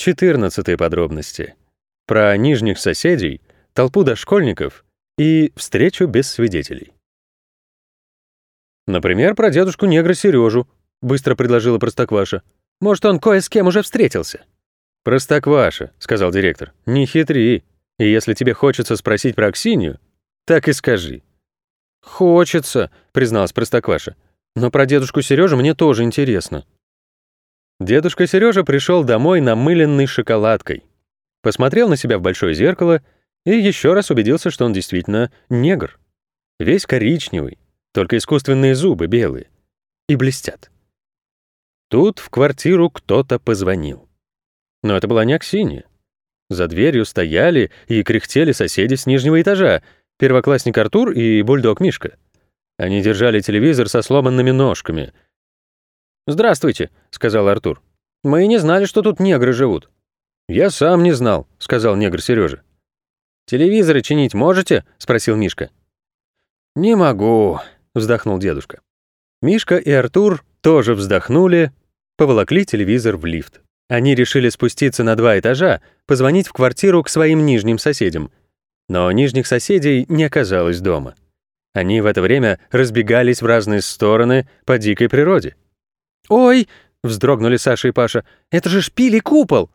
14 подробности. Про нижних соседей, толпу дошкольников и встречу без свидетелей. Например, про дедушку-негра Сережу, быстро предложила Простокваша. Может, он кое с кем уже встретился? Простокваша, сказал директор, не хитри. И если тебе хочется спросить про Аксинью, так и скажи. Хочется, призналась Простокваша. Но про дедушку Сережу мне тоже интересно. Дедушка Сережа пришел домой намыленный шоколадкой. Посмотрел на себя в большое зеркало и еще раз убедился, что он действительно негр. Весь коричневый, только искусственные зубы белые. И блестят. Тут в квартиру кто-то позвонил. Но это была не Аксинья. За дверью стояли и кряхтели соседи с нижнего этажа, первоклассник Артур и бульдог Мишка. Они держали телевизор со сломанными ножками. «Здравствуйте», — сказал Артур. «Мы и не знали, что тут негры живут». «Я сам не знал», — сказал негр Сережа. «Телевизоры чинить можете?» — спросил Мишка. «Не могу», — вздохнул дедушка. Мишка и Артур тоже вздохнули, поволокли телевизор в лифт. Они решили спуститься на два этажа, позвонить в квартиру к своим нижним соседям. Но нижних соседей не оказалось дома. Они в это время разбегались в разные стороны по дикой природе. «Ой!» — вздрогнули Саша и Паша. «Это же шпиль и купол!»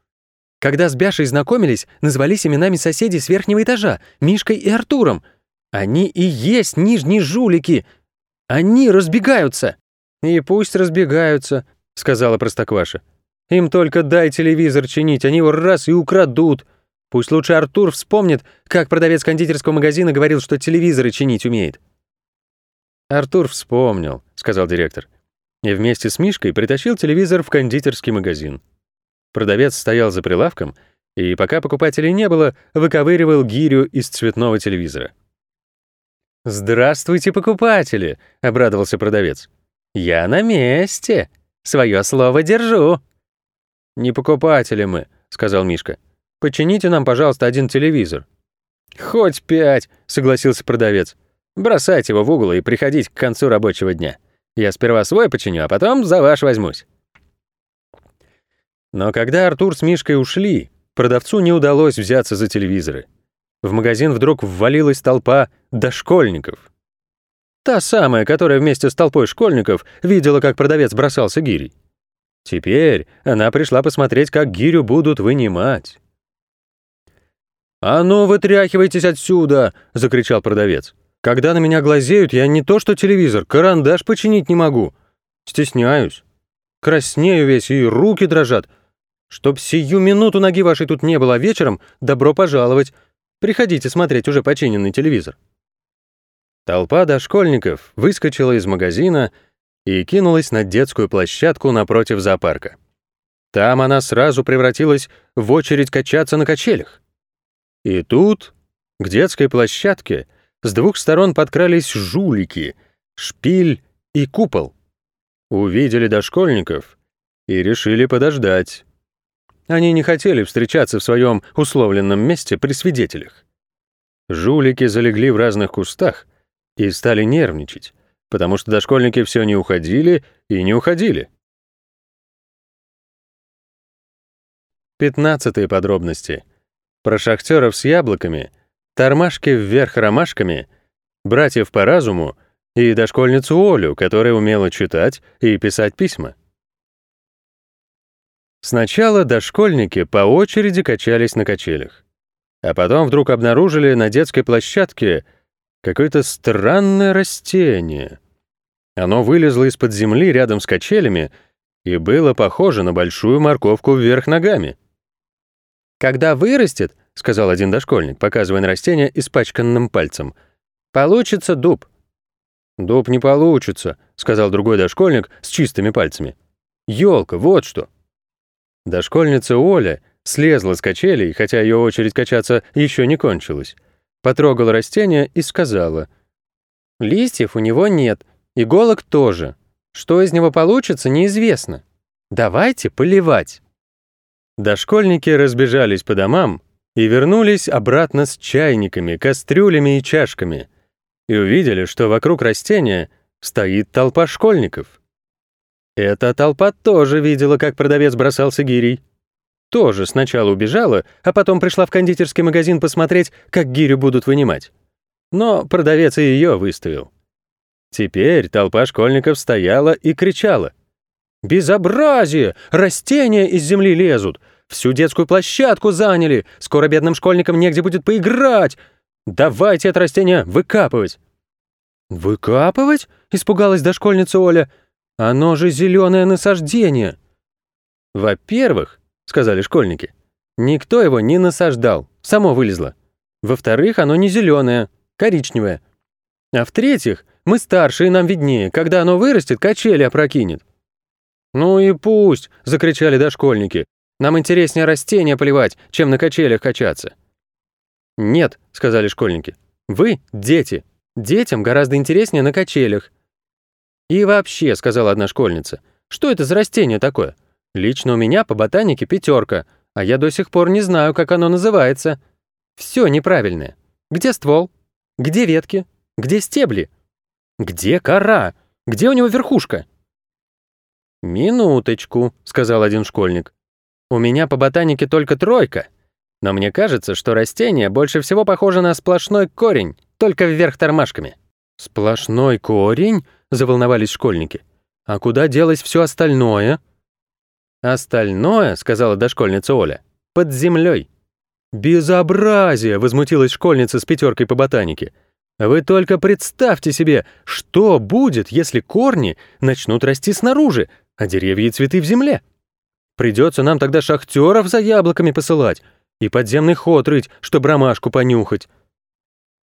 Когда с Бяшей знакомились, назвались именами соседей с верхнего этажа, Мишкой и Артуром. Они и есть нижние жулики. Они разбегаются. «И пусть разбегаются», — сказала Простокваша. Им только дай телевизор чинить, они его раз и украдут. Пусть лучше Артур вспомнит, как продавец кондитерского магазина говорил, что телевизоры чинить умеет. Артур вспомнил, сказал директор. И вместе с Мишкой притащил телевизор в кондитерский магазин. Продавец стоял за прилавком, и пока покупателей не было, выковыривал гирю из цветного телевизора. «Здравствуйте, покупатели!» — обрадовался продавец. «Я на месте. Свое слово держу». «Не покупатели мы», — сказал Мишка. «Почините нам, пожалуйста, один телевизор». «Хоть пять», — согласился продавец. «Бросайте его в угол и приходите к концу рабочего дня. Я сперва свой починю, а потом за ваш возьмусь». Но когда Артур с Мишкой ушли, продавцу не удалось взяться за телевизоры. В магазин вдруг ввалилась толпа дошкольников. Та самая, которая вместе с толпой школьников видела, как продавец бросался гирей. Теперь она пришла посмотреть, как гирю будут вынимать. «А ну, вытряхивайтесь отсюда!» — закричал продавец. «Когда на меня глазеют, я не то что телевизор, карандаш починить не могу. Стесняюсь. Краснею весь, и руки дрожат. Чтоб сию минуту ноги вашей тут не было, а вечером добро пожаловать. Приходите смотреть уже починенный телевизор». Толпа дошкольников выскочила из магазина и кинулась на детскую площадку напротив зоопарка. Там она сразу превратилась в очередь качаться на качелях. И тут, к детской площадке, с двух сторон подкрались жулики, шпиль и купол. Увидели дошкольников и решили подождать. Они не хотели встречаться в своем условленном месте при свидетелях. Жулики залегли в разных кустах и стали нервничать потому что дошкольники все не уходили и не уходили. Пятнадцатые подробности. Про шахтеров с яблоками, тормашки вверх ромашками, братьев по разуму и дошкольницу Олю, которая умела читать и писать письма. Сначала дошкольники по очереди качались на качелях, а потом вдруг обнаружили на детской площадке Какое-то странное растение. Оно вылезло из-под земли рядом с качелями и было похоже на большую морковку вверх ногами. «Когда вырастет», — сказал один дошкольник, показывая на растение испачканным пальцем, «получится дуб». «Дуб не получится», — сказал другой дошкольник с чистыми пальцами. «Ёлка, вот что». Дошкольница Оля слезла с качелей, хотя ее очередь качаться еще не кончилась потрогала растение и сказала. «Листьев у него нет, иголок тоже. Что из него получится, неизвестно. Давайте поливать». Дошкольники разбежались по домам и вернулись обратно с чайниками, кастрюлями и чашками и увидели, что вокруг растения стоит толпа школьников. Эта толпа тоже видела, как продавец бросался гирей. тоже сначала убежала, а потом пришла в кондитерский магазин посмотреть, как гирю будут вынимать. Но продавец и ее выставил. Теперь толпа школьников стояла и кричала. «Безобразие! Растения из земли лезут! Всю детскую площадку заняли! Скоро бедным школьникам негде будет поиграть! Давайте это растение выкапывать!» «Выкапывать?» — испугалась дошкольница Оля. «Оно же зеленое насаждение!» «Во-первых, — сказали школьники, — никто его не насаждал, само вылезло. Во-вторых, оно не зеленое, коричневое. А в-третьих, мы старше, и нам виднее, когда оно вырастет, качели опрокинет». «Ну и пусть!» — закричали дошкольники. «Нам интереснее растения поливать, чем на качелях качаться». «Нет», — сказали школьники. «Вы — дети. Детям гораздо интереснее на качелях». «И вообще», — сказала одна школьница, — «что это за растение такое? Лично у меня по ботанике пятерка, а я до сих пор не знаю, как оно называется. Все неправильное. Где ствол? Где ветки? Где стебли? Где кора? Где у него верхушка?» «Минуточку», — сказал один школьник. «У меня по ботанике только тройка, но мне кажется, что растение больше всего похоже на сплошной корень, только вверх тормашками». «Сплошной корень?» — заволновались школьники. «А куда делось все остальное?» «Остальное», — сказала дошкольница Оля, — «под землей». «Безобразие!» — возмутилась школьница с пятеркой по ботанике. «Вы только представьте себе, что будет, если корни начнут расти снаружи, а деревья и цветы в земле. Придется нам тогда шахтеров за яблоками посылать и подземный ход рыть, чтобы ромашку понюхать».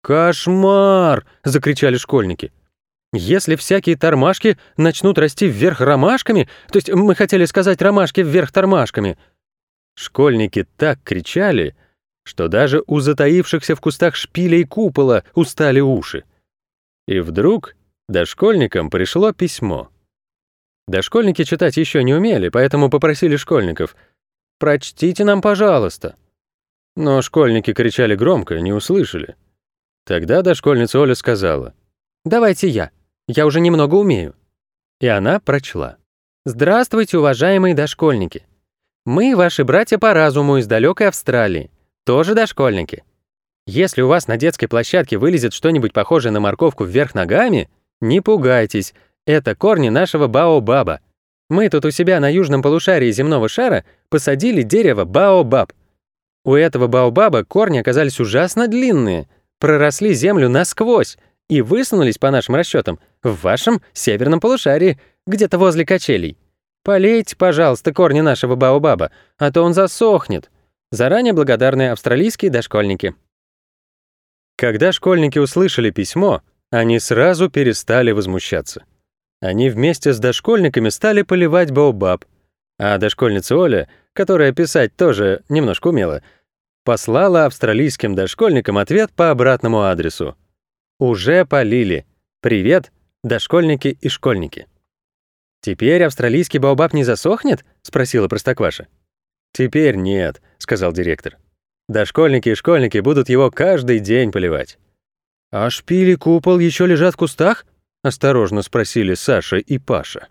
«Кошмар!» — закричали школьники. «Если всякие тормашки начнут расти вверх ромашками, то есть мы хотели сказать ромашки вверх тормашками». Школьники так кричали, что даже у затаившихся в кустах шпилей купола устали уши. И вдруг дошкольникам пришло письмо. Дошкольники читать еще не умели, поэтому попросили школьников «Прочтите нам, пожалуйста». Но школьники кричали громко, не услышали. Тогда дошкольница Оля сказала «Давайте я, я уже немного умею». И она прочла. «Здравствуйте, уважаемые дошкольники. Мы ваши братья по разуму из далекой Австралии, тоже дошкольники. Если у вас на детской площадке вылезет что-нибудь похожее на морковку вверх ногами, не пугайтесь, это корни нашего баобаба. Мы тут у себя на южном полушарии земного шара посадили дерево баобаб. У этого баобаба корни оказались ужасно длинные, проросли землю насквозь и высунулись, по нашим расчетам, в вашем северном полушарии, где-то возле качелей. Полейте, пожалуйста, корни нашего баобаба, а то он засохнет. Заранее благодарные австралийские дошкольники. Когда школьники услышали письмо, они сразу перестали возмущаться. Они вместе с дошкольниками стали поливать баобаб, а дошкольница Оля, которая писать тоже немножко умела, послала австралийским дошкольникам ответ по обратному адресу. «Уже полили. Привет, дошкольники и школьники». «Теперь австралийский баобаб не засохнет?» — спросила Простокваша. «Теперь нет», — сказал директор. «Дошкольники и школьники будут его каждый день поливать». «А шпили купол еще лежат в кустах?» — осторожно спросили Саша и Паша.